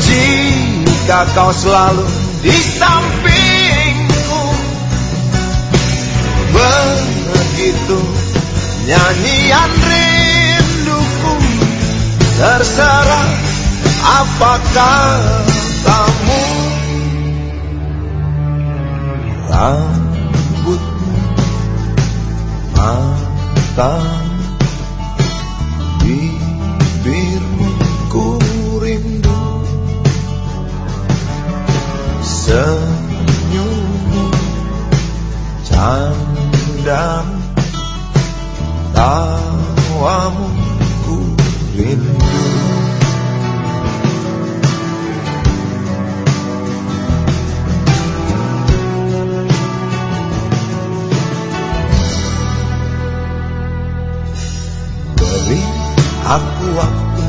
Jika kau selalu di sampingku Begitu nyanyian rinduku Terserah apakah kamu candamu tawamu ku rindu. Beri aku waktu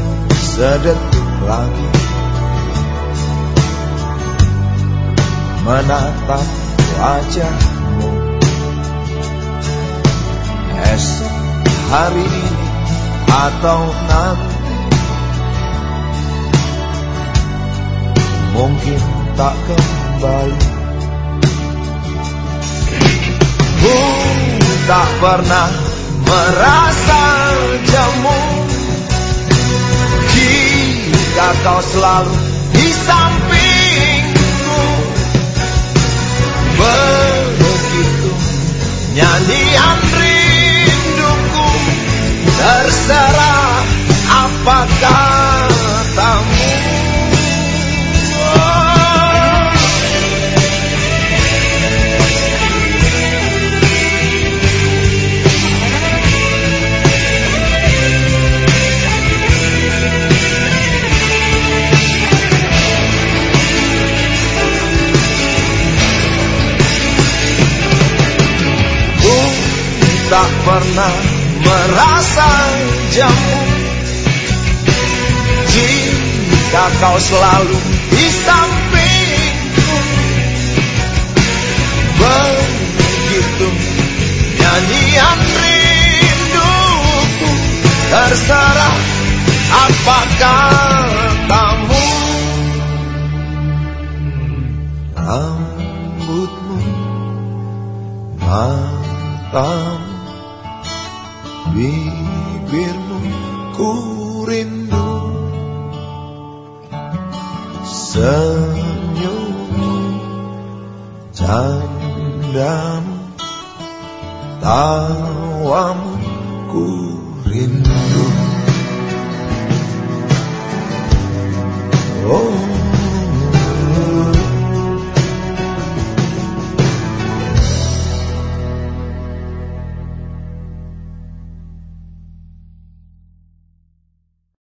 sedetik lagi. Menatap wajahmu Esok hari ini atau nanti. Mungkin tak kembali. Ku tak pernah merasa jemu. Jika kau selalu di sampingku Begitu nyanyian Terserah apa katamu. Ku tak pernah merasa jemu Jika kau selalu di sampingku. Begitu nyanyian rinduku Terserah apa katamu. Rambutmu matamu bibirmu ku rindu. Senyummu candamu tawamu ku rindu